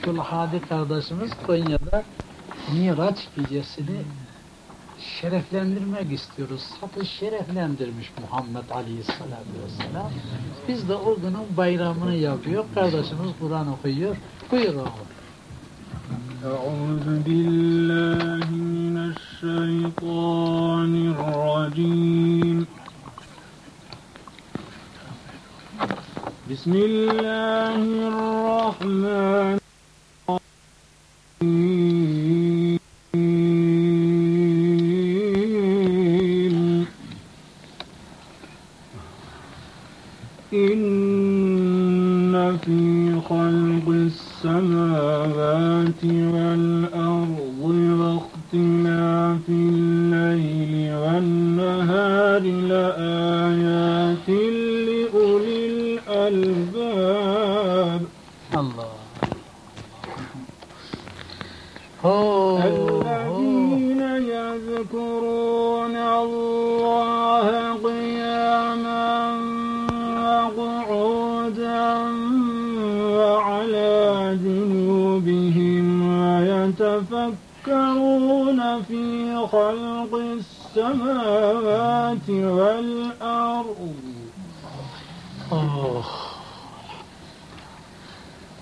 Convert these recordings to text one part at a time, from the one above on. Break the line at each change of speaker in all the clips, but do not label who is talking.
Abdülhadi kardeşimiz Konya'da Miraç gecesini şereflendirmek istiyoruz. Satı şereflendirmiş Muhammed Aleyhisselatü Vesselam. Biz de o günün bayramını yapıyor. Kardeşimiz Kur'an okuyor. Buyur oğlum.
أعوذ بالله من الشيطان الرجيم بسم الله الرحمن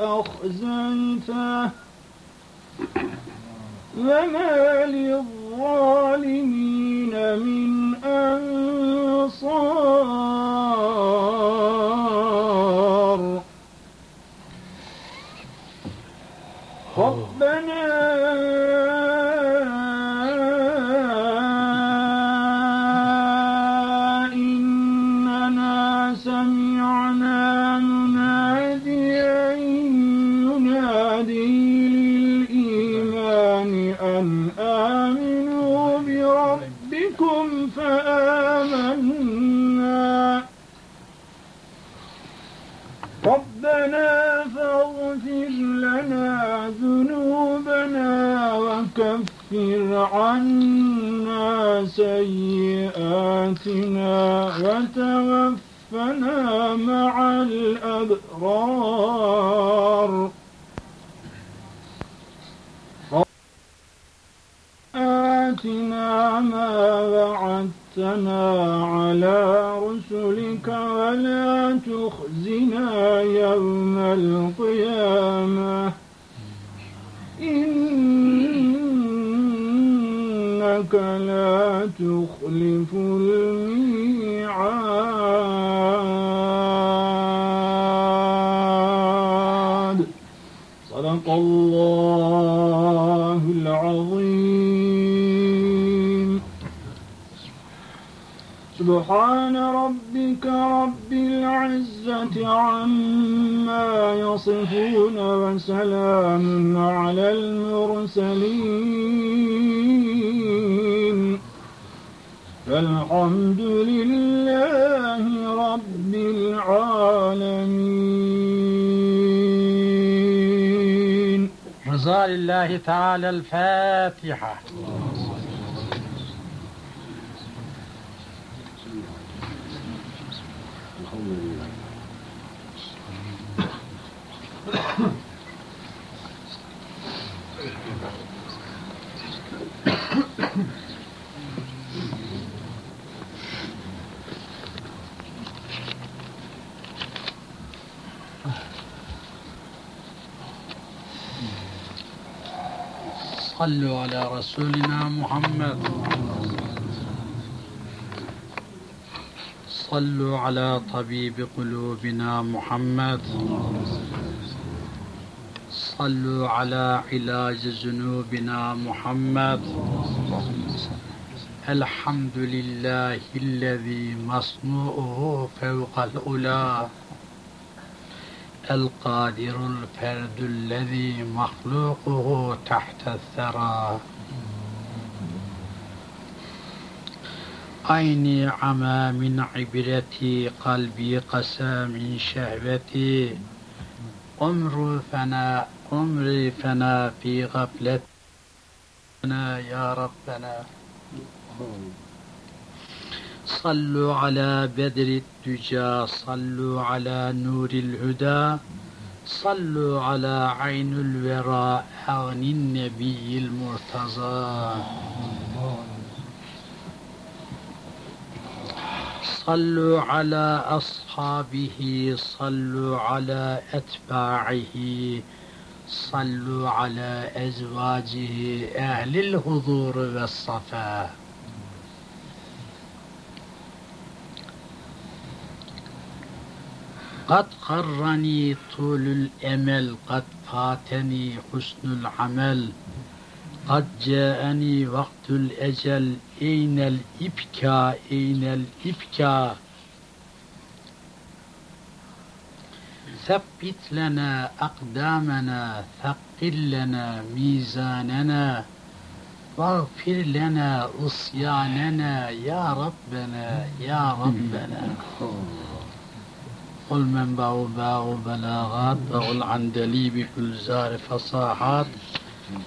أخزيته وما للظالمين من أنصار. لنا ذنوبنا وكفر عنا سيئاتنا وتوفنا مع الأبرار. آتنا ما وعدتنا على رسلك ولا تخزنا يوم القيامة. إنك لا تخلف الميعاد سبحان ربك رب العزة عما يصفون وسلام على المرسلين. فالحمد لله رب العالمين.
رضا لله تعالى الفاتحة. صلوا على رسولنا محمد. صلوا على طبيب قلوبنا محمد. صلوا على علاج ذنوبنا محمد الحمد لله الذي مصنوعه فوق الأولى القادر الفرد الذي مخلوقه تحت الثرى عيني عمى من عبرتي قلبي قسى من شهوتي عمر فنا عمري فنا في غفلتنا يا ربنا صلوا على بدر الدجى صلوا على نور الهدى صلوا على عين الورى أغني النبي المرتضى صلوا على أصحابه صلوا على أتباعه صلوا على أزواجه أهل الحضور والصفاء قد قرني طول الأمل قد فاتني حسن العمل قد جاءني وقت الأجل أين الإبكاء؟ أين الإبكاء؟ ثبت لنا أقدامنا ثقل لنا ميزاننا واغفر لنا عصياننا يا ربنا يا ربنا قل من باو باو بلاغات وقل عندلي بكل زار فصاحات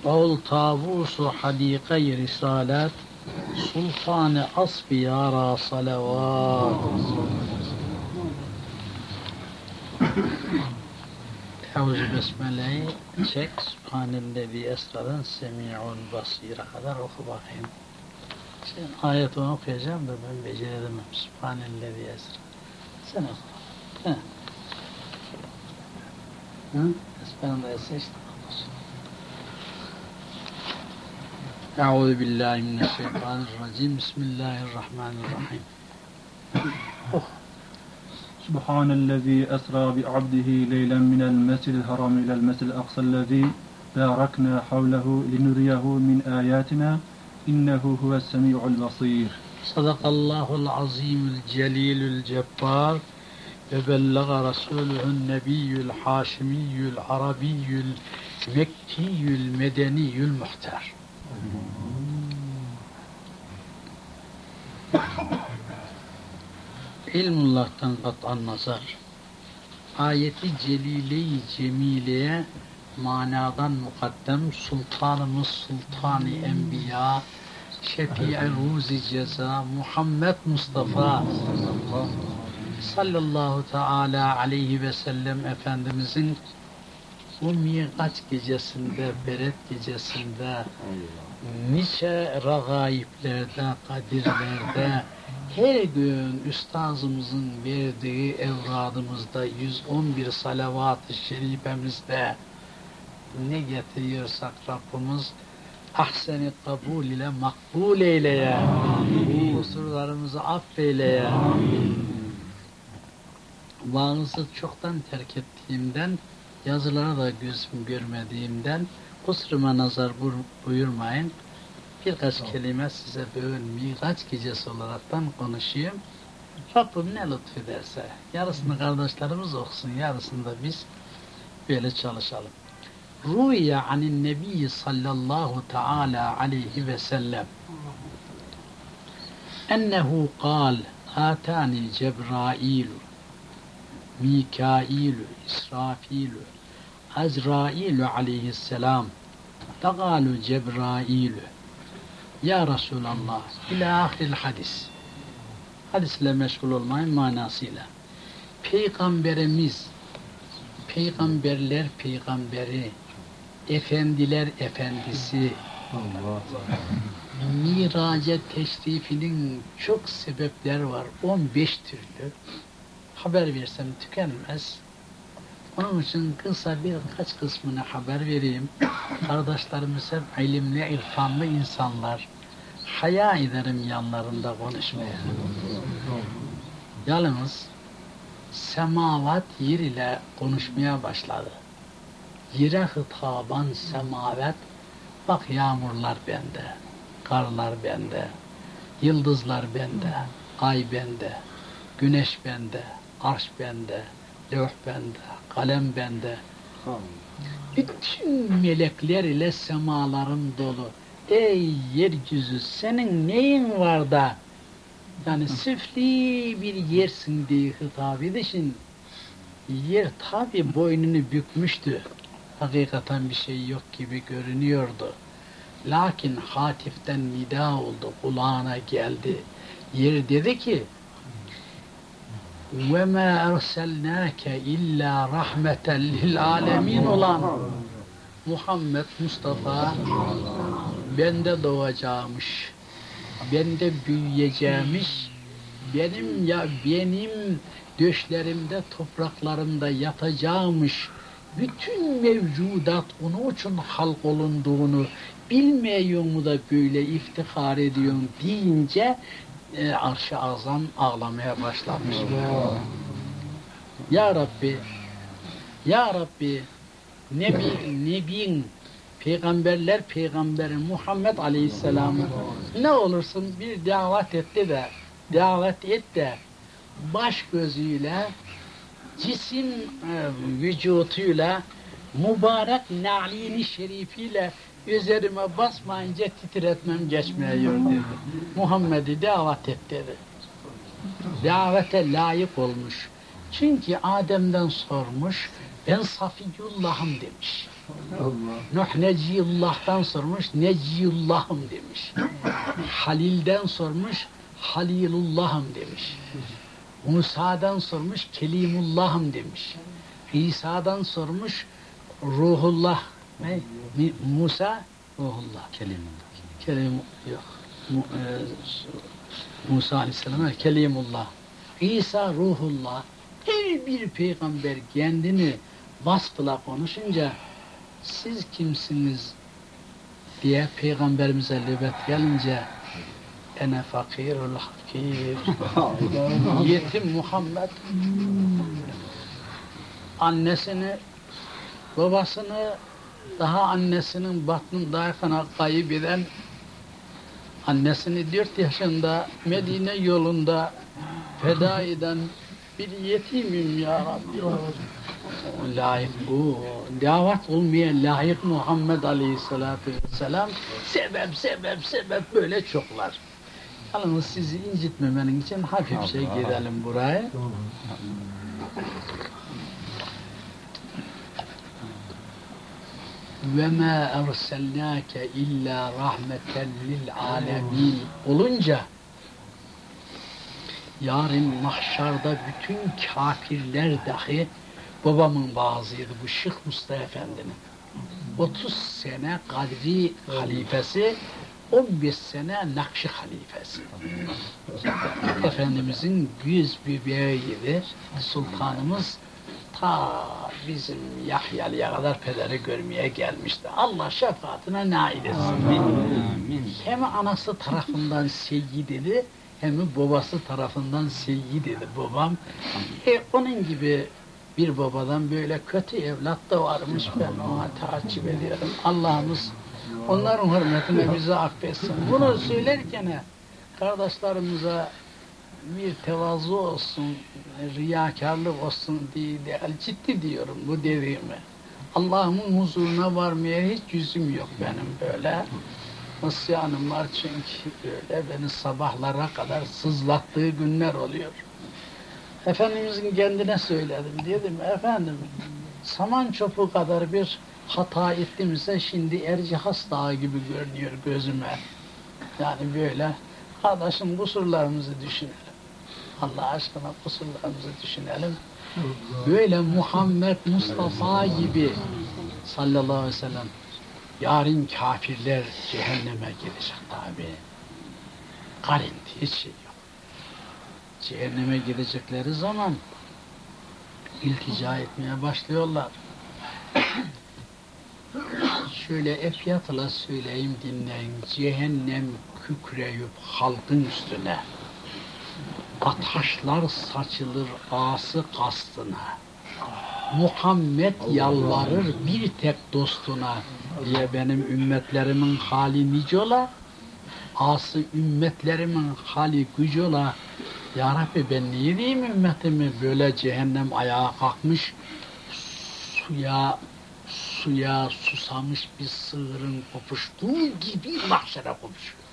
وقل طاووس حديقي رسالات سلطان أصفيارا صلوات Euzu Besmele'yi çek. Sübhanellezi esradan semi'un basira kadar oku bakayım. Sen ayet onu okuyacağım da ben beceremem. Sübhanellezi esra. Sen oku. Ha. Hı? Esbağında seçtim. أعوذ بالله من الشيطان الرجيم بسم الله الرحمن الرحيم
سبحان الذي أسرى بعبده ليلا من المسجد الحرام إلى المسجد الأقصى الذي باركنا حوله لنريه من آياتنا إنه هو السميع البصير.
صدق الله العظيم الجليل الجبار. وبلغ رسوله النبي الحاشمي العربي المكي المدني المختار İlmullah'tan kat'an nazar. Ayeti celile-i cemileye manadan mukaddem Sultanımız Sultanı Enbiya Şefii Ruzi Ceza Muhammed Mustafa sallallahu teala aleyhi ve sellem Efendimizin bu miğaç gecesinde, beret gecesinde nice ragaiplerde, kadirlerde her gün üstazımızın verdiği evradımızda 111 salavat-ı şerifemizde ne getiriyorsak Rabbimiz ahseni kabul ile makbul eyle ya. Kusurlarımızı affeyle ya. Vaazı çoktan terk ettiğimden, yazılara da gözüm görmediğimden kusuruma nazar buyurmayın. Birkaç kelime size böyle Miraç gecesi olaraktan konuşayım. Rabbim ne lütfederse, yarısını kardeşlerimiz okusun, yarısını da biz böyle çalışalım. Rüya anin nebi sallallahu teala aleyhi ve sellem ennehu kal atani Cebrailu Mikailu İsrafilu Azrailu aleyhisselam Tagalu Cebrailu Ya Resulallah ila ahiril hadis hadisle meşgul olmayın manasıyla Peygamberimiz peygamberler peygamberi efendiler efendisi miraca teşrifinin çok sebepler var. 15 türlü. Haber versem tükenmez. Onun için kısa birkaç kısmını haber vereyim. Kardeşlerimiz hep ilimli, irfanlı insanlar. Haya ederim yanlarında konuşmaya. Yalnız semavat yer ile konuşmaya başladı. Yere hitaban semavet, bak yağmurlar bende, karlar bende, Yıldızlar bende, ay bende, güneş bende, arş bende, levh bende, kalem bende. Bütün melekler ile semalarım dolu. Ey yeryüzü senin neyin var da yani süfli bir yersin diye hitap edişin yer tabi boynunu bükmüştü. Hakikaten bir şey yok gibi görünüyordu. Lakin hatiften nida oldu, kulağına geldi. Yer dedi ki, وَمَا اَرْسَلْنَاكَ اِلَّا رَحْمَةً لِلْعَالَمِينَ olan Muhammed Mustafa bende doğacakmış, bende büyüyeceğimiş, benim ya benim döşlerimde, topraklarımda yatacağımış, bütün mevcudat onun için halk olunduğunu bilmiyor mu da böyle iftihar ediyorsun deyince e, arş-ı azam ağlamaya başlamış. Ya Rabbi, Ya Rabbi, Nebi, Nebin, peygamberler peygamberi Muhammed Aleyhisselam'ı ne olursun bir davet etti de, davet et de baş gözüyle, cisim e, vücutuyla, mübarek nalini şerifiyle üzerime basmayınca titretmem geçmiyor dedi. Muhammed'i davet et dedi. Davete layık olmuş. Çünkü Adem'den sormuş, ben Safiyullah'ım demiş. Nuh Neciyullah'tan sormuş, Neciyullah'ım demiş. Halil'den sormuş, Halilullah'ım demiş. Musa'dan sormuş, Kelimullah'ım demiş. İsa'dan sormuş, Ruhullah. Ne? Musa, Ruhullah.
Kelimullah.
Kelim yok. Mu, e, Musa Aleyhisselam'a Kelimullah. İsa Ruhullah. Her bir peygamber kendini vasfla konuşunca siz kimsiniz diye peygamberimize nöbet gelince ene fakirul hakir yetim Muhammed annesini babasını daha annesinin batnındayken kayıp eden annesini dört yaşında Medine yolunda feda eden bir yetimim ya Rabbi. Layık bu. Davet olmaya layık Muhammed Aleyhisselatü Vesselam sebep sebep sebep böyle çoklar. Yalnız sizi incitmemenin için hafifçe gidelim buraya. Erselnake illa rahmeten lil alemin olunca yarın mahşarda bütün kafirler dahi babamın vaazıydı bu Şeyh Mustafa Efendi'nin. 30 sene Kadri halifesi 15 sene Nakşi halifesi. Efendimizin yüz bebeğiydi sultanımız ta bizim Yahya'lıya kadar pederi görmeye gelmişti. Allah şefaatine nail etsin.
Amin.
Hem anası tarafından seyyididi, hem babası tarafından seyyididi babam. E, onun gibi bir babadan böyle kötü evlat da varmış ben ona takip ediyorum. Allah'ımız onların hürmetine bizi affetsin. Bunu söylerken kardeşlerimize bir tevazu olsun, riyakarlık olsun diye değil, ciddi diyorum bu dediğimi. Allah'ımın huzuruna varmaya hiç yüzüm yok benim böyle. Isyanım var çünkü böyle beni sabahlara kadar sızlattığı günler oluyor. Efendimizin kendine söyledim. Dedim efendim saman çopu kadar bir hata ettimse şimdi Ercihas Dağı gibi görünüyor gözüme. Yani böyle kardeşim kusurlarımızı düşünelim. Allah aşkına kusurlarımızı düşünelim. Böyle Muhammed Mustafa gibi sallallahu aleyhi ve sellem yarın kafirler cehenneme gidecek tabi. Karinti hiç şey yok. Cehenneme gidecekleri zaman iltica etmeye başlıyorlar. Şöyle efyatla söyleyeyim dinleyin. Cehennem kükreyip halkın üstüne. Ataşlar saçılır ası kastına. Muhammed yalvarır bir tek dostuna diye benim ümmetlerimin hali nice ola. ası ümmetlerimin hali gücü ola. Ya Rabbi ben niye diyeyim ümmetimi böyle cehennem ayağa kalkmış suya suya susamış bir sığırın kopuştuğu gibi mahşere kopuşuyor.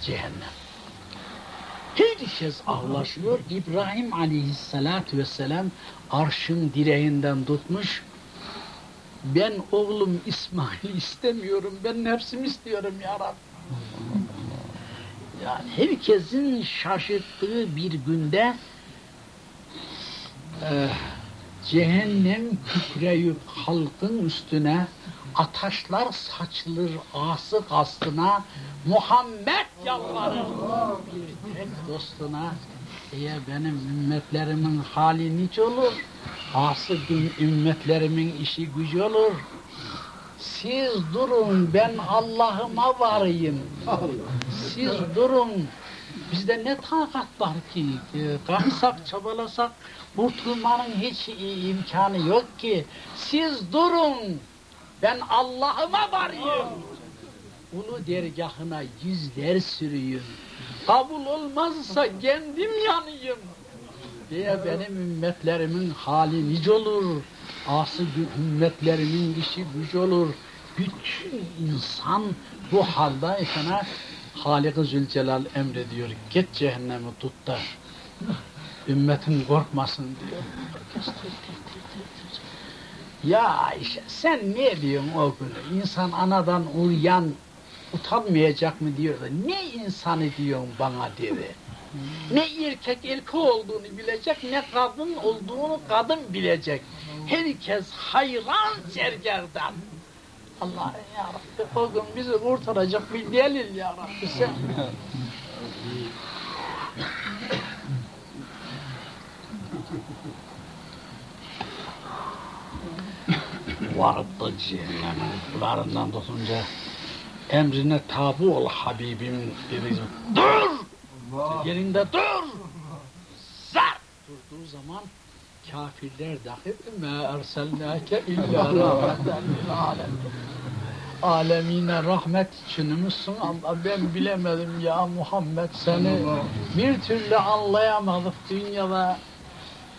Cehennem. Herkes ağlaşıyor. İbrahim aleyhissalatu vesselam arşın direğinden tutmuş. Ben oğlum İsmail istemiyorum. Ben nefsimi istiyorum ya Rabbi. Yani herkesin şaşırttığı bir günde e, cehennem kükreyip halkın üstüne ataşlar saçılır ası kastına Muhammed yalvarır. Bir tek dostuna diye benim ümmetlerimin hali nice olur ası gün ümmetlerimin işi gücü olur. Siz durun ben Allah'ıma varayım. Siz durun. Bizde ne takat var ki? Kalksak çabalasak kurtulmanın hiç imkanı yok ki. Siz durun ben Allah'ıma varayım ulu dergahına yüzler sürüyüm. Kabul olmazsa kendim yanayım. Diye benim ümmetlerimin hali nice olur? Ası ümmetlerimin işi güç olur. Bütün insan bu haldayken Halik-i Zülcelal emrediyor. Git cehennemi tut da ümmetin korkmasın diyor. Ya Ayşe sen ne diyorsun o gün? İnsan anadan uyuyan utanmayacak mı diyor da ne insanı diyorsun bana dedi. Ne erkek erkek olduğunu bilecek ne kadın olduğunu kadın bilecek. Herkes hayran sergerdan. Allah ya Rabbi o gün bizi kurtaracak bir delil ya Rabbi sen. Vardı cehennem kullarından tutunca emrine tabu ol Habibim dedi. Dur! Yerinde dur! Zar! Durduğu zaman kafirler dahi me erselnâke illa rahmeten alemin. Alemine rahmet içinmişsin Allah ben bilemedim ya Muhammed seni bir türlü anlayamadık dünyada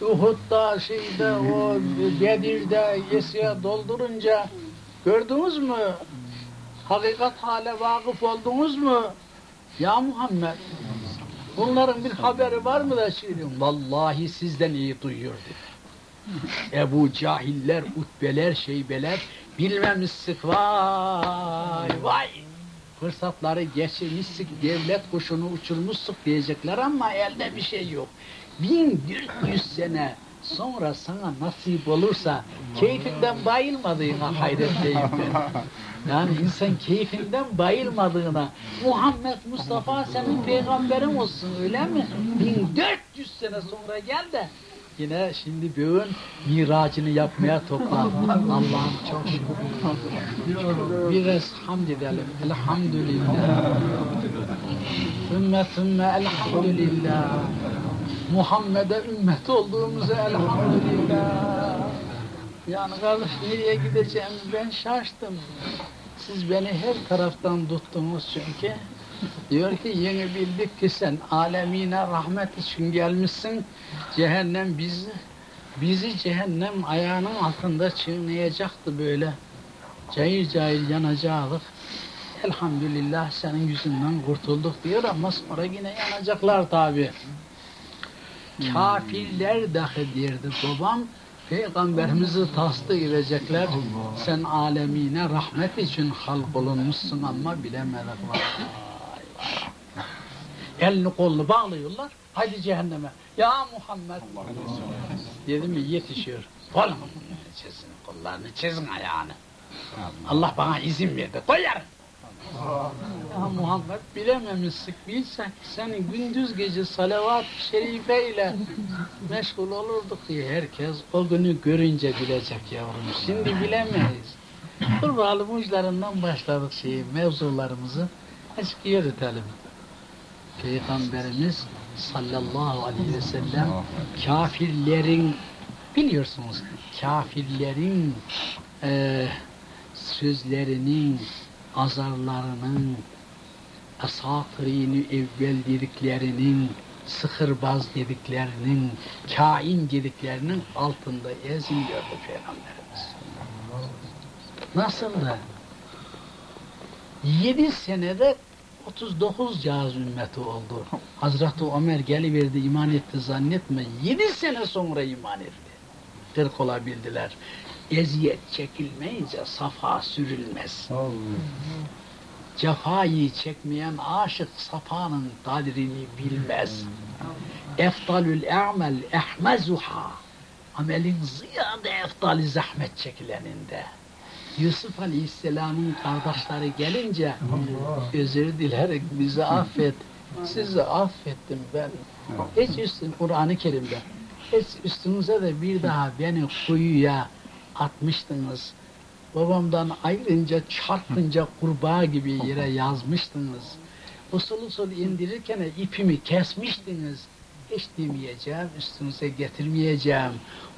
Uhud'da şeyde o Bedir'de yesiye doldurunca gördünüz mü? Hakikat hale vakıf oldunuz mu? Ya Muhammed bunların bir haberi var mı da söylüyorum. Vallahi sizden iyi duyuyordu. Ebu cahiller, utbeler, şeybeler bilmemişsik vay vay. Fırsatları geçirmişsik, devlet kuşunu uçurmuşsuk diyecekler ama elde bir şey yok. 1400 sene sonra sana nasip olursa keyfinden bayılmadığına hayretteyim ben. Yani insan keyfinden bayılmadığına Muhammed Mustafa senin peygamberin olsun öyle mi? 1400 sene sonra gel de yine şimdi bugün miracını yapmaya toplan. Allah'ım çok şükür. Biraz hamd edelim. Elhamdülillah. Ümme ümme elhamdülillah. Muhammed'e ümmet olduğumuza elhamdülillah. Yani kardeş nereye gideceğimi ben şaştım. Siz beni her taraftan tuttunuz çünkü. Diyor ki yeni bildik ki sen alemine rahmet için gelmişsin. Cehennem bizi bizi cehennem ayağının altında çiğneyacaktı böyle. Cayır cayır yanacaktık. Elhamdülillah senin yüzünden kurtulduk diyor ama sonra yine yanacaklar tabi. Kafirler dahi derdi babam. Peygamberimizi tasdik edecekler. Sen alemine rahmet için halk olunmuşsun ama vay. Elini kolunu bağlıyorlar. Haydi cehenneme. Ya Muhammed. Dedim mi yetişiyor. Kolunu çizin kollarını çizin ayağını. Allah bana izin verdi. Koyarım. Ya Muhammed bilememişsik bilsek seni gündüz gece salavat-ı şerife ile meşgul olurduk diye herkes o günü görünce bilecek yavrum. Şimdi bilemeyiz. Kurbalı uçlarından başladık şeyi, mevzularımızı açık yürütelim. Peygamberimiz sallallahu aleyhi ve sellem kafirlerin biliyorsunuz kafirlerin eee sözlerinin azarlarının asatirini evvel dediklerinin, sıkırbaz dediklerinin, kain dediklerinin altında eziliyordu Peygamberimiz. Nasıl da? Yedi senede 39 cihaz ümmeti oldu. Hazreti Ömer geliverdi iman etti zannetme. Yedi sene sonra iman etti. Kırk olabildiler. Eziyet çekilmeyince safa sürülmez. Cefayı çekmeyen aşık safanın kadrini bilmez. Eftalül e'mel ehmezuha. Amelin ziyade eftali zahmet çekileninde. Yusuf Aleyhisselam'ın kardeşleri gelince özür dilerim bizi affet. Sizi affettim ben. Hiç üstün Kur'an-ı Kerim'de hiç üstünüze de bir daha beni kuyuya atmıştınız. Babamdan ayrınca çarpınca kurbağa gibi yere yazmıştınız. Usul usul indirirken ipimi kesmiştiniz. Hiç demeyeceğim, üstünüze getirmeyeceğim.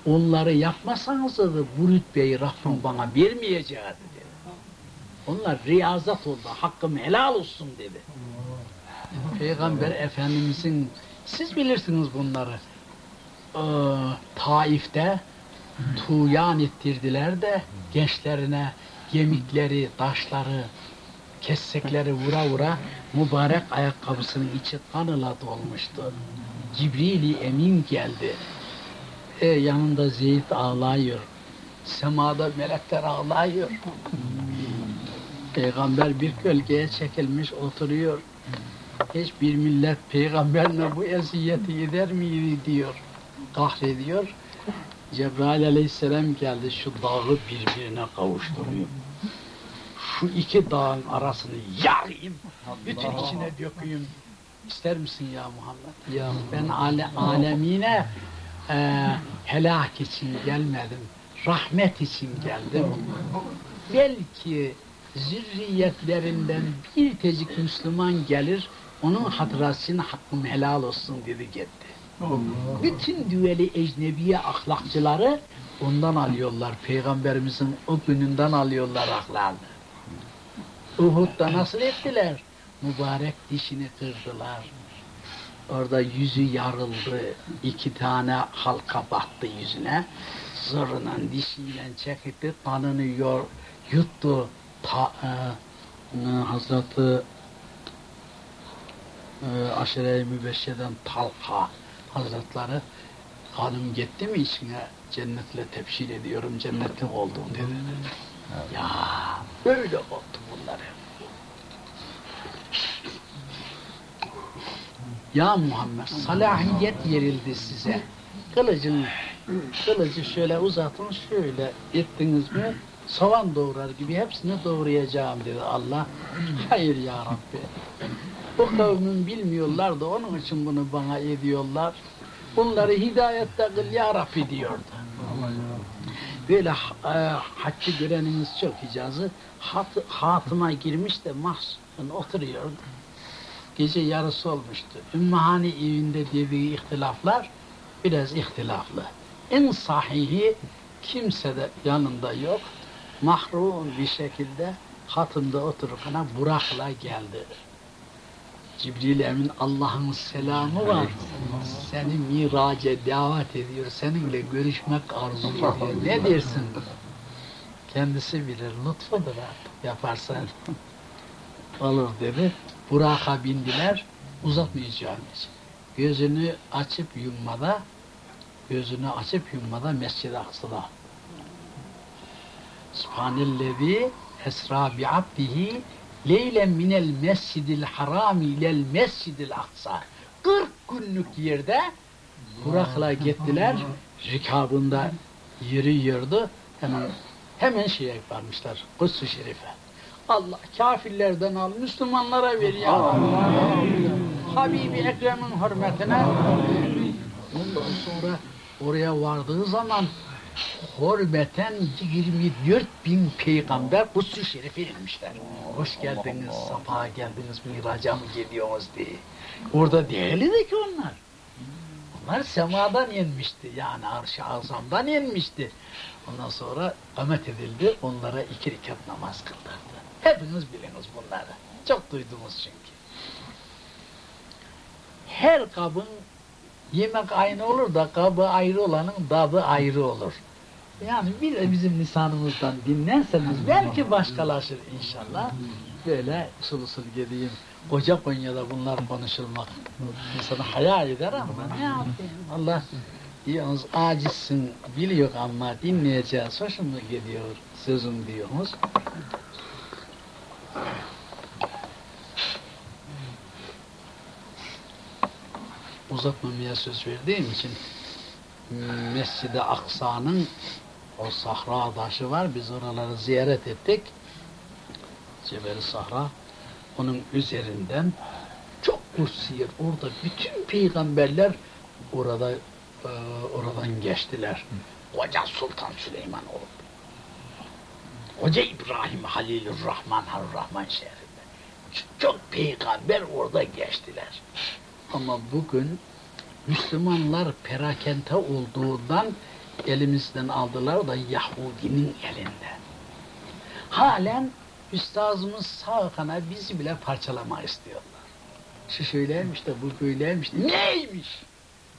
Onları yapmasanız da bu rütbeyi Rabbim bana vermeyeceği dedi. Onlar riyazat oldu, hakkım helal olsun dedi. Peygamber Efendimizin, siz bilirsiniz bunları. Ee, Taif'te tuyan ettirdiler de gençlerine gemikleri, taşları, kessekleri vura vura mübarek ayakkabısının içi kanla dolmuştu. Cibril-i Emin geldi. E, yanında Zeyd ağlıyor. Semada melekler ağlıyor. Peygamber bir gölgeye çekilmiş oturuyor. Hiçbir millet peygamberle bu eziyeti eder miydi diyor. Kahrediyor. Cebrail aleyhisselam geldi şu dağı birbirine kavuşturuyor. Şu iki dağın arasını yarayım, bütün içine dökeyim. İster misin ya Muhammed? Ya ben ale, alemine e, helak için gelmedim, rahmet için geldim. Belki zürriyetlerinden bir tecik Müslüman gelir, onun hatırası için hakkım helal olsun dedi gitti. Bütün düveli ecnebiye ahlakçıları ondan alıyorlar. Peygamberimizin o gününden alıyorlar ahlakını. Uhud'da nasıl ettiler? Mübarek dişini kırdılar. Orada yüzü yarıldı. iki tane halka battı yüzüne. Zorla dişiyle çekti. Kanını yor, yuttu. Ta, e, e, Hazreti e, aşire-i mübeşşeden Talha Hazretleri hanım gitti mi içine cennetle tepşir ediyorum cennetlik oldum dedi. Ya böyle oldu bunlar hep. Ya Muhammed salahiyet yerildi size. Kılıcın kılıcı şöyle uzatın şöyle ettiniz mi soğan doğrar gibi hepsini doğrayacağım dedi Allah. Hayır ya Rabbi. Bu kavmin bilmiyorlar da onun için bunu bana ediyorlar. Bunları hidayette kıl ya Rabbi diyordu. Böyle e, haccı görenimiz çok icazı. Hat, hatıma girmiş de mahzun oturuyordu. Gece yarısı olmuştu. Ümmühane evinde dediği ihtilaflar biraz ihtilaflı. En sahihi kimse de yanında yok. Mahrum bir şekilde hatında otururken Burak'la geldi. Cibril Emin Allah'ın selamı var. Seni miraca davet ediyor. Seninle görüşmek arzu ediyor. Ne dersin? Kendisi bilir. Lütfudur artık yaparsan. Olur dedi. Burak'a bindiler. Uzatmayacağım hiç. Gözünü açıp yummada gözünü açıp yummada Mescid-i Aksa'da. Subhanellezi esra bi abdihi leylen minel mescidil harami ilel mescidil aksa. 40 günlük yerde Burak'la gittiler. Rikabında yürüyordu. Hemen hemen şeye varmışlar. Kuds-u Şerif'e. Allah kafirlerden al, Müslümanlara ver ya. Habibi Ekrem'in hürmetine. Ondan sonra oraya vardığı zaman hürmeten 24 bin peygamber Kuds-u Şerif'e inmişler. Hoş geldiniz, safa geldiniz, miraca mı geliyorsunuz diye. Orada değildi ki onlar. Onlar semadan inmişti, yani arş-ı azamdan inmişti. Ondan sonra kamet edildi, onlara iki rekat namaz kıldırdı. Hepiniz biliniz bunları. Çok duydunuz çünkü. her kabın yemek aynı olur da kabı ayrı olanın tadı ayrı olur. Yani bir bizim lisanımızdan dinlerseniz belki başkalaşır inşallah. Böyle usul usul gideyim. Koca Konya'da bunlar konuşulmak insanı hayal eder ama ne yapayım Allah diyorsunuz acizsin biliyor ama dinleyeceğiz hoşuma gidiyor sözüm diyorsunuz. uzatmamaya söz verdiğim için Mescid-i Aksa'nın o sahra taşı var. Biz oraları ziyaret ettik. Cebel Sahra. Onun üzerinden çok kutsiyet. Orada bütün peygamberler orada e, oradan geçtiler. Koca Sultan Süleyman oldu. Koca İbrahim Halilur Rahman Rahman şehrinde. Çok peygamber orada geçtiler. Ama bugün Müslümanlar perakente olduğundan elimizden aldılar da Yahudinin elinden. Halen üstazımız sağ kana bizi bile parçalama istiyorlar. Şu şöyleymiş de bu böyleymiş de neymiş?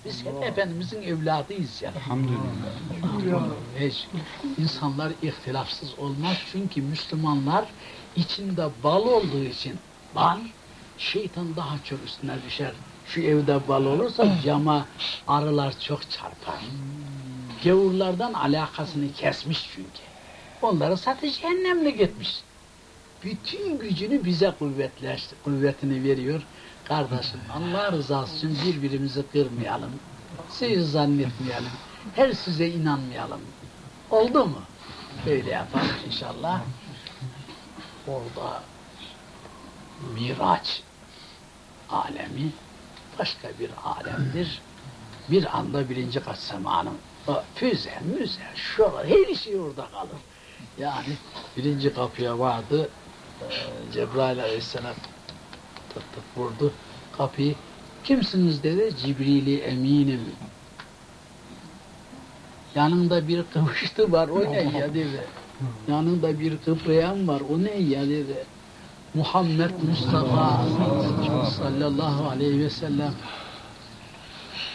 Biz hep Efendimizin evladıyız ya.
Elhamdülillah.
Hiç. İnsanlar ihtilafsız olmaz çünkü Müslümanlar içinde bal olduğu için bal şeytan daha çok üstüne düşer. Şu evde bal olursa cama arılar çok çarpar. Gavurlardan alakasını kesmiş çünkü. Onları satı cehennemle gitmiş. Bütün gücünü bize kuvvetleş, kuvvetini veriyor. Kardeşim Allah rızası için birbirimizi kırmayalım. Sizi zannetmeyelim. Her size inanmayalım. Oldu mu? Böyle yapalım inşallah. Orada Miraç alemi başka bir alemdir. Bir anda birinci kat semanın o füze, müze, şuralar, her şey orada kalır. Yani birinci kapıya vardı, e, Cebrail aleyhisselam tık tık vurdu kapıyı. Kimsiniz dedi, Cibrili eminim. Yanında bir kıvıştı var, o ne ya dedi. Yanında bir kıprayan var, o ne ya dedi. Muhammed Mustafa sallallahu aleyhi ve sellem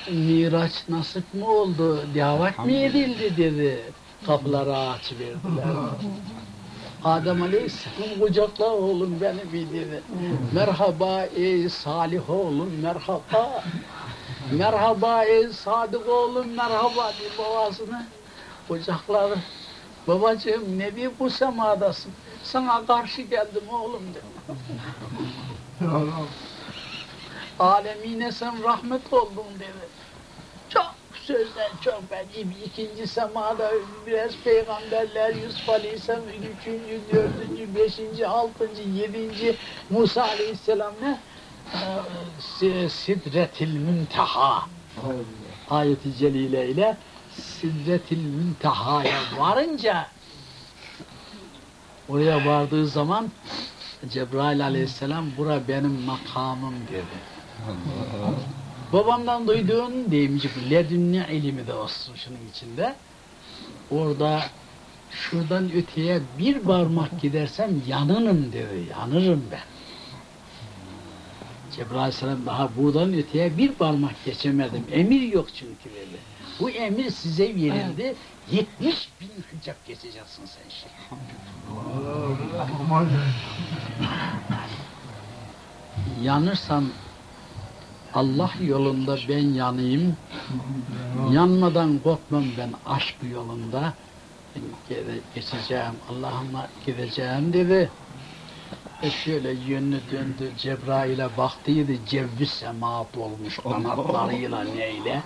Miraç nasip mi oldu, davet mi edildi dedi. Kapıları açıverdiler. Adem Aleyhisselam kucakla oğlum beni bir dedi. Merhaba ey salih oğlum merhaba. Merhaba ey sadık oğlum merhaba diye babasını kucakladı. Babacığım ne diye bu semadasın? Sana karşı geldim oğlum dedi. Alemine sen rahmet oldun dedi. Çok sözler çok ben ikinci semada biraz peygamberler Yusuf Aleyhisselam üçüncü, dördüncü, beşinci, altıncı, yedinci Musa Aleyhisselam ne? Ee, Sidretil Münteha ayeti celile ile Sidretil Münteha'ya varınca oraya vardığı zaman Cebrail aleyhisselam bura benim makamım dedi. Babamdan duyduğun deyimci ledünni ilmi de olsun şunun içinde. Orada şuradan öteye bir parmak gidersem yanınım dedi. Yanırım ben. Cebrail aleyhisselam daha buradan öteye bir parmak geçemedim. Emir yok çünkü dedi. Bu emir size verildi. 70 bin hicap geçeceksin sen şimdi. Yanırsam Allah yolunda ben yanayım. Yanmadan korkmam ben aşk yolunda. Geçeceğim, Allah'ıma gideceğim dedi. E şöyle yönünü döndü, Cebrail'e baktıydı, cevvi semaat olmuş kanatlarıyla neyle.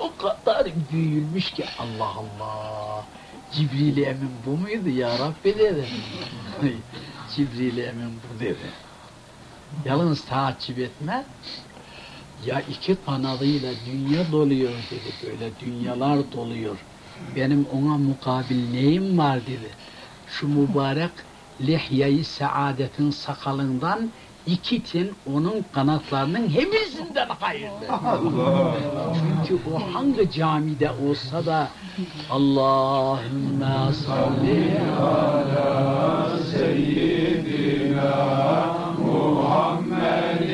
O kadar büyülmüş ki Allah Allah. Cibril Emin bu muydu ya Rabbi dedi. Cibril Emin bu dedi. Yalnız takip etme. Ya iki kanadıyla dünya doluyor dedi. Böyle dünyalar doluyor. Benim ona mukabil neyim var dedi. Şu mübarek lihyayı saadetin sakalından iki tin onun kanatlarının hepsinden hayırlı. Çünkü o hangi camide olsa da Allahümme salli ala seyyidina Muhammedin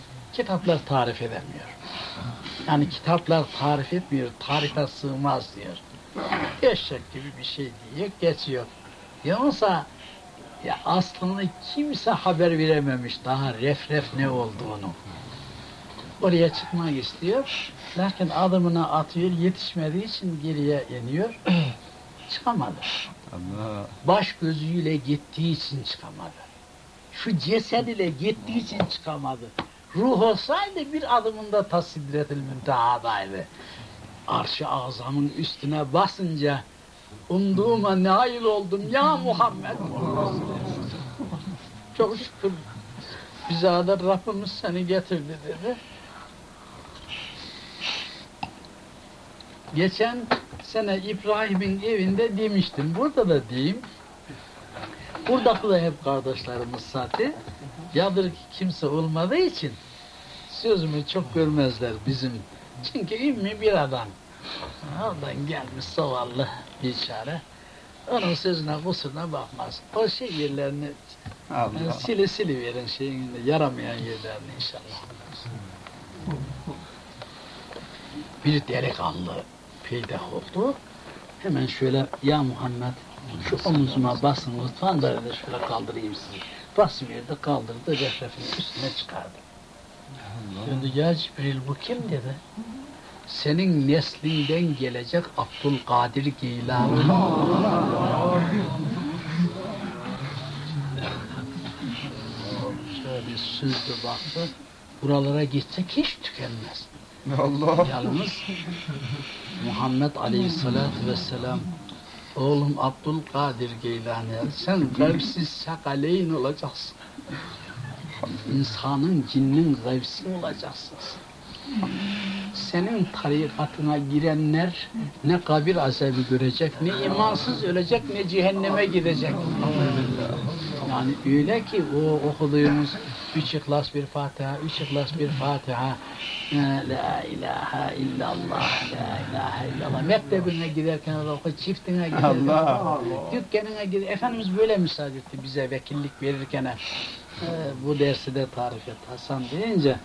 kitaplar tarif edemiyor. Yani kitaplar tarif etmiyor, tarife sığmaz diyor. Eşek gibi bir şey diyor, geçiyor. Yoksa ya aslında kimse haber verememiş daha refref ne olduğunu. Oraya çıkmak istiyor. Lakin adımını atıyor, yetişmediği için geriye iniyor. Çıkamadı.
Allah.
Baş gözüyle gittiği için çıkamadı. Şu cesed ile gittiği için çıkamadı. Ruh olsaydı bir adımında ta sidretil müntehadaydı. Arş-ı azamın üstüne basınca umduğuma nail oldum ya Muhammed. Çok şükür bize kadar Rabbimiz seni getirdi dedi. Geçen sene İbrahim'in evinde demiştim. Burada da diyeyim. Buradakiler hep kardeşlerimiz zaten. Yadır ki kimse olmadığı için sözümü çok görmezler bizim. Çünkü ümmi bir adam. Oradan gelmiş zavallı biçare. Onun sözüne kusuruna bakmaz. O şey yerlerini yani
Allah.
sili sili verin şeyin yaramayan yerlerini inşallah. Bir delikanlı peydah oldu. Hemen şöyle ya Muhammed şu omuzuma basın lütfen da şöyle kaldırayım sizi. Basın verdi kaldırdı refrefin üstüne çıkardı. Dedi ya Cibril bu kim dedi. Senin neslinden gelecek Abdülkadir Geylani. Şöyle süzdü baktı. Buralara gitsek hiç tükenmez.
Allah.
Yalnız Muhammed Aleyhisselatü Vesselam oğlum Abdülkadir Geylani sen kalpsiz sakaleyn olacaksın. İnsanın, cinnin gayvsi olacaksın. Senin tarikatına girenler ne kabir azabı görecek, ne imansız ölecek, ne cehenneme gidecek. Yani öyle ki o okuduğumuz üç ihlas bir Fatiha, üç ihlas bir Fatiha, La ilahe illallah, la ilahe illallah. Mektebine giderken de oku, çiftine giderken
Allah.
dükkanına gider. Efendimiz böyle müsaade etti bize vekillik verirken. e, bu dersi de tarif et Hasan deyince.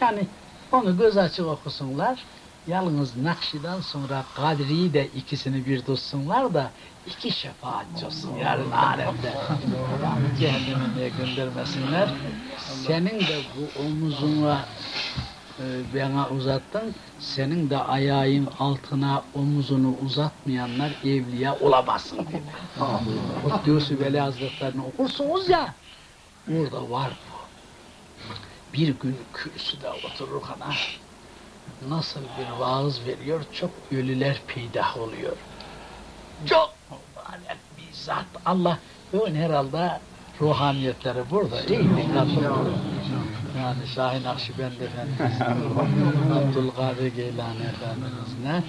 Yani onu göz açık okusunlar. Yalnız Nakşi'den sonra Kadri'yi de ikisini bir tutsunlar da iki şefaatçi olsun yarın alemde. Yani cehenneme göndermesinler. Senin de bu omuzuna e, bana uzattın. Senin de ayağın altına omuzunu uzatmayanlar evliya olamazsın dedi. Kutlusu Veli Hazretlerini okursunuz ya orada var bu. Bir gün kürsüde oturur ana nasıl bir vaaz veriyor çok ölüler peydah oluyor. Çok mübarek bir zat. Allah ön herhalde ruhaniyetleri burada. Dikkatli olun. Yani Şahin Akşibend Efendimiz, Abdülkadir Geylani Efendimiz'le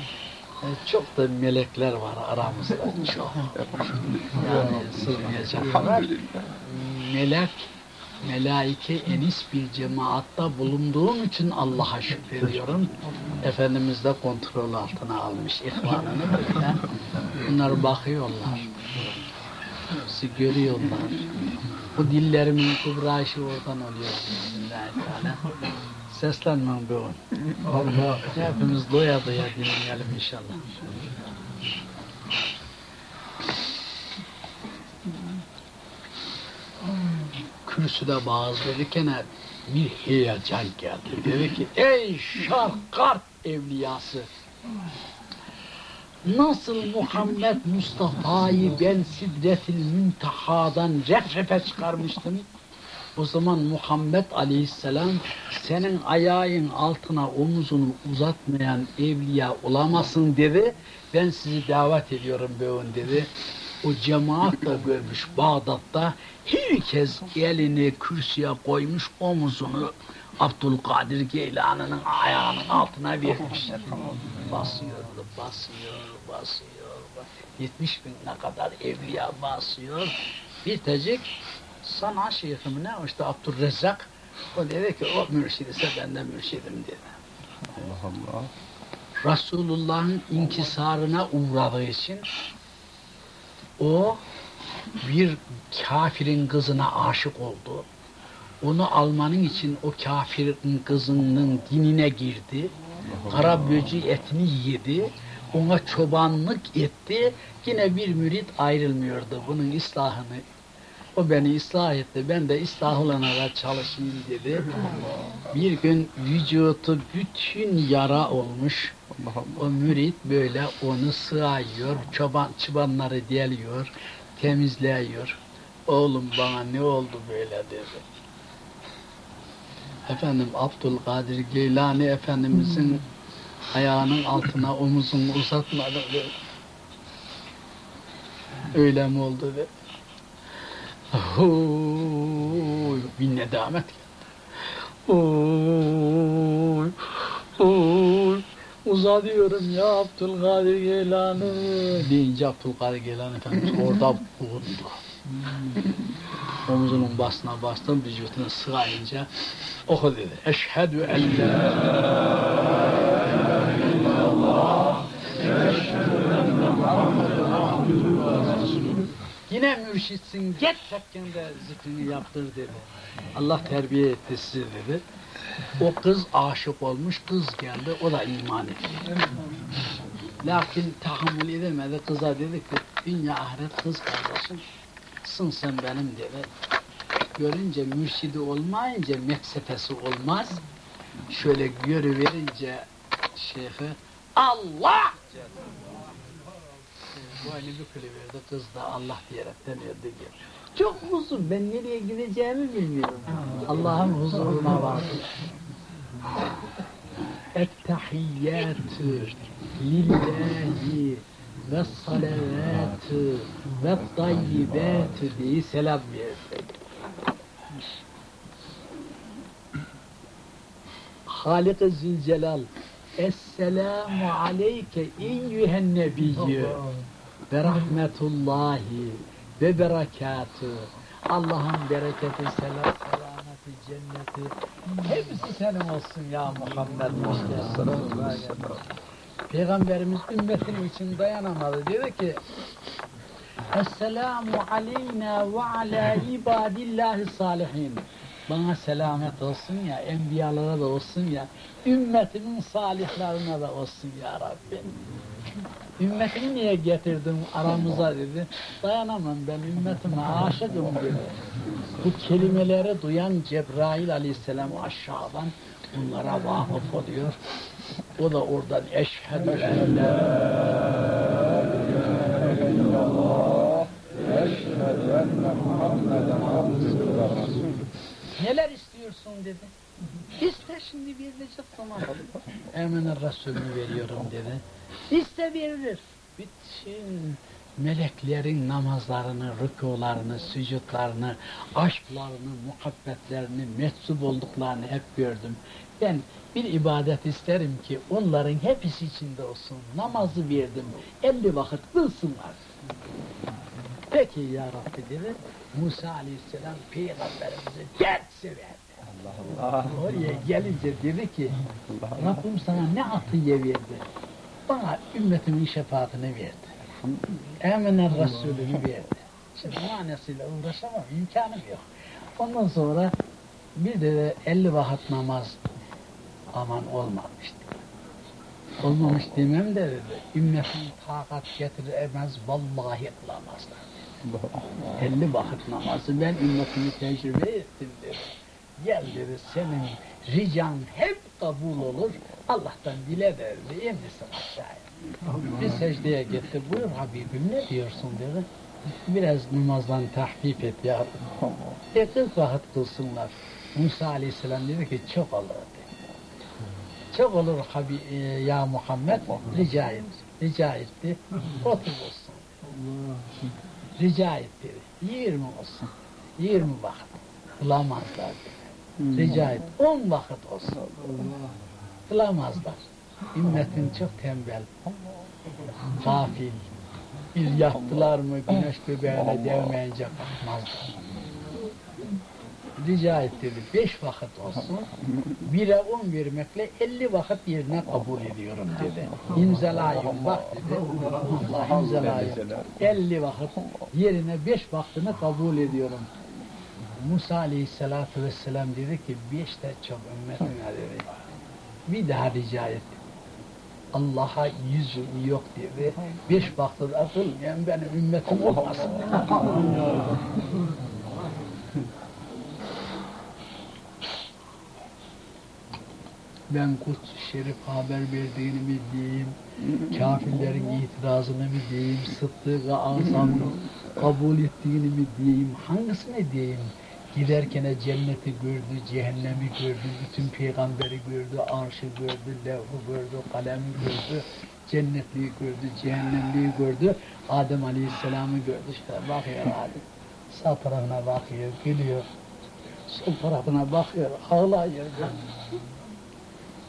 e, çok da melekler var aramızda. Çok. Yani sığmayacaklar. Melek melaike enis bir cemaatta bulunduğum için Allah'a şükrediyorum. Efendimiz de kontrol altına almış ihvanını böyle. Bunlar bakıyorlar. Bizi görüyorlar. Bu dillerimin kıbraşı oradan oluyor. Bismillahirrahmanirrahim. Seslenmem. Allah hepimiz doya doya dinleyelim inşallah. Kürsüde vaaz verirken bir heyecan geldi. Dedi ki ey şarkart evliyası nasıl Muhammed Mustafa'yı ben Sidretil Münteha'dan refrefe çıkarmıştım O zaman Muhammed Aleyhisselam senin ayağın altına omuzunu uzatmayan evliya olamazsın dedi. Ben sizi davet ediyorum bugün dedi. O cemaat da görmüş Bağdat'ta herkes elini kürsüye koymuş omuzunu Abdülkadir Geylani'nin ayağının altına vermiş. Basıyordu, basıyor, basıyor. 70 bine kadar evliya basıyor. Bir tecik sana şeyhim ne işte Abdülrezzak o dedi ki o mürşid ise ben de mürşidim dedi.
Allah Allah.
Resulullah'ın inkisarına uğradığı için o bir kafirin kızına aşık oldu. Onu almanın için o kafirin kızının dinine girdi. Kara böceği etini yedi. Ona çobanlık etti. Yine bir mürit ayrılmıyordu bunun ıslahını. O beni ıslah etti. Ben de ıslah olana çalışayım dedi. Bir gün vücutu bütün yara olmuş.
Allah Allah.
O mürit böyle onu sığayıyor, çoban çıbanları deliyor, temizliyor. Oğlum bana ne oldu böyle dedi. Efendim Abdülkadir Geylani Efendimizin ayağının altına omuzunu uzatmadı dedi. Öyle mi oldu dedi. Oy, bir nedamet geldi. Oy, oy, uzatıyorum ya Abdülkadir Geylani deyince Abdülkadir Geylani Efendimiz orada bulundu. Omuzunun basına bastım, vücuduna sığayınca oku dedi. Eşhedü en la Yine mürşitsin, gerçekten de zikrini yaptır dedi. Allah terbiye etti sizi dedi. O kız aşık olmuş, kız geldi, o da iman etti. Lakin tahammül edemedi, kıza dedi ki, dünya ahiret kız kardeşim, sın sen benim dedi. Görünce mürşidi olmayınca meksefesi olmaz. Şöyle görüverince şeyhi, Allah! Bu eli bükülüverdi, kız da Allah diyerekten öldü gibi. Çok uzun, ben nereye gideceğimi bilmiyorum. Allah'ın huzuruna vardım. Ettehiyyatü lillahi ve salavatü ve tayyibatü diye selam versek. Halik-i Zülcelal Esselamu aleyke eyyühen nebiyyü ve rahmetullahi ve berekatü. Allah'ın bereketi, selam, selameti, cenneti hepsi senin olsun ya Muhammed Mustafa. Peygamberimiz ümmetinin için dayanamadı. Dedi ki Esselamu aleyna ve ala ibadillahi salihin. Bana selamet olsun ya, enbiyalara da olsun ya, ümmetimin salihlerine de olsun ya Rabbi. Ümmetimi niye getirdin aramıza dedi. Dayanamam ben ümmetime aşıkım dedi. Bu kelimeleri duyan Cebrail aleyhisselam aşağıdan bunlara vakıf oluyor. O da oradan eşhedü en la Neler istiyorsun dedi. İste şimdi verilecek zaman. Emine Resulünü veriyorum dedi. İste verilir. Bütün meleklerin namazlarını, rükularını, sücutlarını, aşklarını, muhabbetlerini, metsup olduklarını hep gördüm. Ben bir ibadet isterim ki onların hepsi içinde olsun. Namazı verdim. elli vakit kılsınlar. Peki ya Rabbi dedi. Musa Aleyhisselam peygamberimizi dert severdi.
Allah.
Oraya gelince dedi ki Rabbim sana ne atiye verdi? Bana ümmetimin şefaatini verdi. Eminen Resulünü verdi. Şimdi manasıyla uğraşamam, imkanım yok. Ondan sonra bir de 50 vakit namaz aman olmamıştı. Olmamış demem de dedi. Ümmetin takat getiremez, vallahi kılamazlar. 50 vakit namazı ben ümmetimi tecrübe ettim dedi. Gel dedi senin rican hep kabul olur. Allah'tan dile derdi. Eminsin aşağıya. Bir secdeye gitti. Buyur Habibim ne diyorsun dedi. biraz namazdan tahfif et ya. 40 vakit kılsınlar. Musa aleyhisselam dedi ki çok olur dedi. Çok olur habi, e, ya Muhammed rica et. Rica etti. 30 olsun. Rica et dedi. 20 olsun. 20 vakit. Kılamazlar dedi. Rica et. 10 vakit olsun. Kılamazlar. Ümmetin çok tembel. Gafil. Bir yattılar mı güneş göbeğine değmeyince kalkmazlar. Rica et dedi. Beş vakit olsun. Bire on vermekle elli vakit yerine kabul ediyorum dedi. İmzalayın bak dedi. Allah imzalayın. Elli vakit yerine beş vaktini kabul ediyorum. Musa aleyhissalatu vesselam dedi ki beş de çok ümmetine. Bir daha rica et. Allah'a yüzü yok dedi. Beş vakti de kılmayan benim ümmetim olmasın. ben Kuts-ı Şerif haber verdiğini mi diyeyim, kafirlerin itirazını mı diyeyim, Sıddık-ı Azam'ın kabul ettiğini mi diyeyim, hangisini diyeyim? Giderken cenneti gördü, cehennemi gördü, bütün peygamberi gördü, arşı gördü, levhu gördü, kalemi gördü, cennetliği gördü, cehennemliği gördü, Adem Aleyhisselam'ı gördü. İşte bakıyor Adem, sağ tarafına bakıyor, gülüyor, sol tarafına bakıyor, ağlıyor.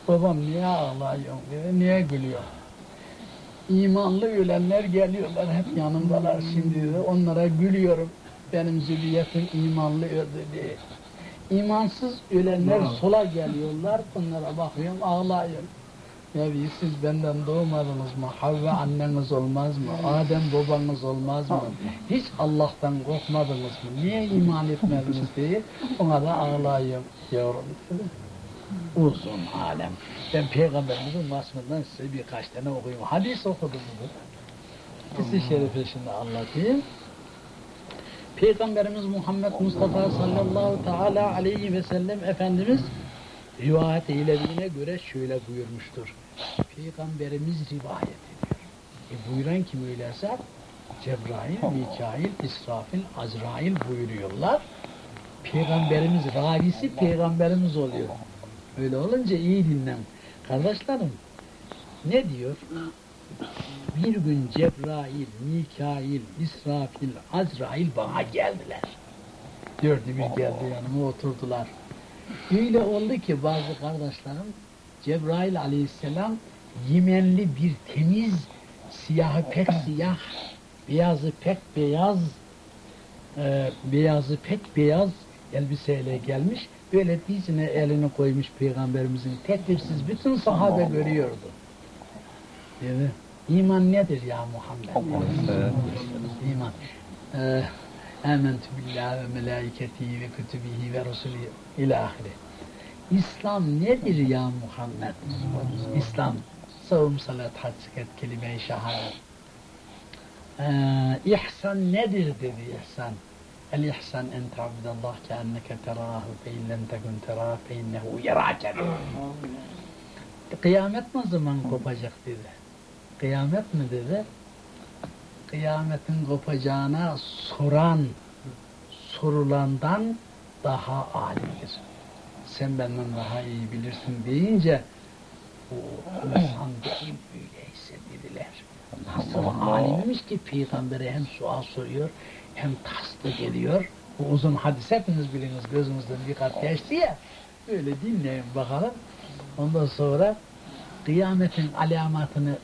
Babam niye ağlıyorsun dedi, niye gülüyor? İmanlı ölenler geliyorlar, hep yanımdalar şimdi dedi, onlara gülüyorum. Benim zürriyetim imanlı öldü diye. İmansız ölenler sola geliyorlar, onlara bakıyorum, ağlıyorum. Bir siz benden doğmadınız mı? Havva anneniz olmaz mı? Adem babanız olmaz mı? Hiç Allah'tan korkmadınız mı? Niye iman etmediniz diye ona da ağlayayım yavrum. Uzun alem. Ben peygamberimizin vasfından size birkaç tane okuyayım. Hadis okudum. Hadis-i şerifi şimdi anlatayım. Peygamberimiz Muhammed Mustafa sallallahu teala aleyhi ve sellem Efendimiz rivayet eylediğine göre şöyle buyurmuştur. Peygamberimiz rivayet ediyor. E buyuran kim öyleyse? Cebrail, Mikail, İsrafil, Azrail buyuruyorlar. Peygamberimiz, ravisi peygamberimiz oluyor. Öyle olunca iyi dinlen. Kardeşlerim, ne diyor? Bir gün Cebrail, Mikail, İsrafil, Azrail bana geldiler. Dördü bir geldi yanıma oturdular. Öyle oldu ki bazı kardeşlerim Cebrail aleyhisselam Yemenli bir temiz, siyahı pek siyah, beyazı pek beyaz, e, beyazı pek beyaz elbiseyle gelmiş. Böyle dizine elini koymuş peygamberimizin tekbirsiz bütün sahabe görüyordu. Dedi. İman nedir ya Muhammed? İman. Ee, Âmentü billahi ve melâiketihi ve kütübihi ve rusulü ila ahire. İslam nedir ya Muhammed? İslam. Savun, salat, hac, zikat, kelime-i şehadet. Ee, ihsan nedir dedi ihsan. El ihsan en ta'budallah ke enneke terahu fe in lem tekun terahu fe innehu yerake Kıyamet ne zaman kopacak dedi. Kıyamet mi dedi? Kıyametin kopacağına soran, sorulandan daha alimdir. Sen benden daha iyi bilirsin deyince o insan değil öyleyse dediler. Nasıl alimmiş ki peygambere hem sual soruyor hem tasdik ediyor. Bu uzun hadis hepiniz biliniz gözümüzden bir kat geçti ya. Böyle dinleyin bakalım. Ondan sonra kıyametin alamatını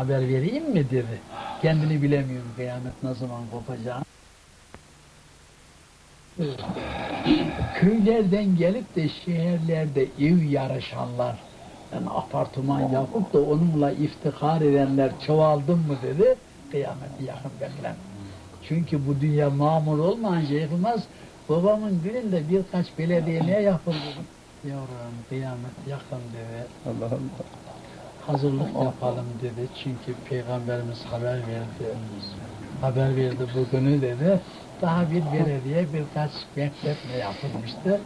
haber vereyim mi dedi. Kendini bilemiyorum kıyamet ne zaman kopacağını. Köylerden gelip de şehirlerde ev yarışanlar, yani apartman yapıp da onunla iftihar edenler çoğaldım mı dedi, kıyameti yakın beklen. Çünkü bu dünya mamur olmayınca yıkılmaz. Babamın gününde birkaç belediyeye yapıldı. Yavrum kıyamet yakın dedi.
Allah Allah
hazırlık yapalım dedi. Çünkü Peygamberimiz haber verdi. Haber verdi bugünü dedi. Daha bir belediye birkaç mekteple yapılmıştı.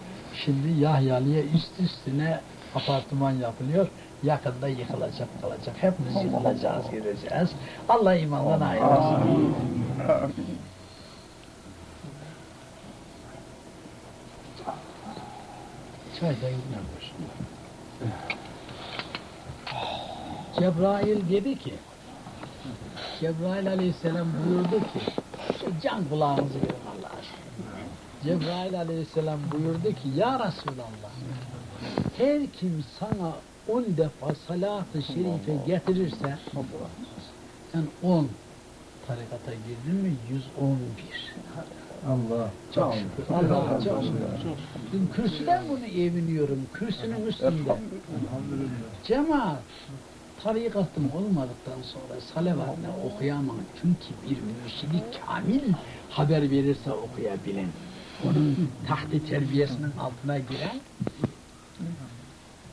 Şimdi Yahyalı'ya üst üstüne apartman yapılıyor. Yakında yıkılacak kalacak. Hepimiz yıkılacağız gideceğiz. Allah imandan ayırmasın. Çaydan gitmem başına. Cebrail dedi ki, Cebrail aleyhisselam buyurdu ki, şu can kulağınızı verin Allah aşkına. Cebrail aleyhisselam buyurdu ki, Ya Resulallah, her kim sana on defa salat-ı şerife getirirse, sen on tarikata girdin mi? 111.
Allah.
Çok şükür. Allah çok şükür. Dün kürsüden bunu eviniyorum. Kürsünün üstünde. Cemaat tarikatım olmadıktan sonra salavatını okuyamam. Çünkü bir mürşidi kamil haber verirse okuyabilin. Onun tahti terbiyesinin altına giren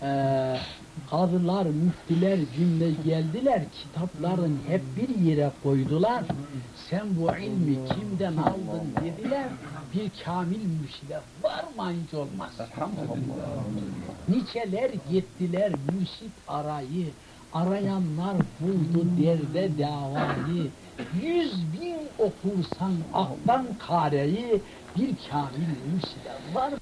eee kadılar, müftiler cümle geldiler, kitapların hep bir yere koydular. Sen bu ilmi kimden aldın dediler. Bir kamil mürşide varmayınca olmaz. Niçeler gittiler mürşit arayı, arayanlar buldu derde davayı. Yüz bin okursan aktan kareyi, bir kamil mürşide var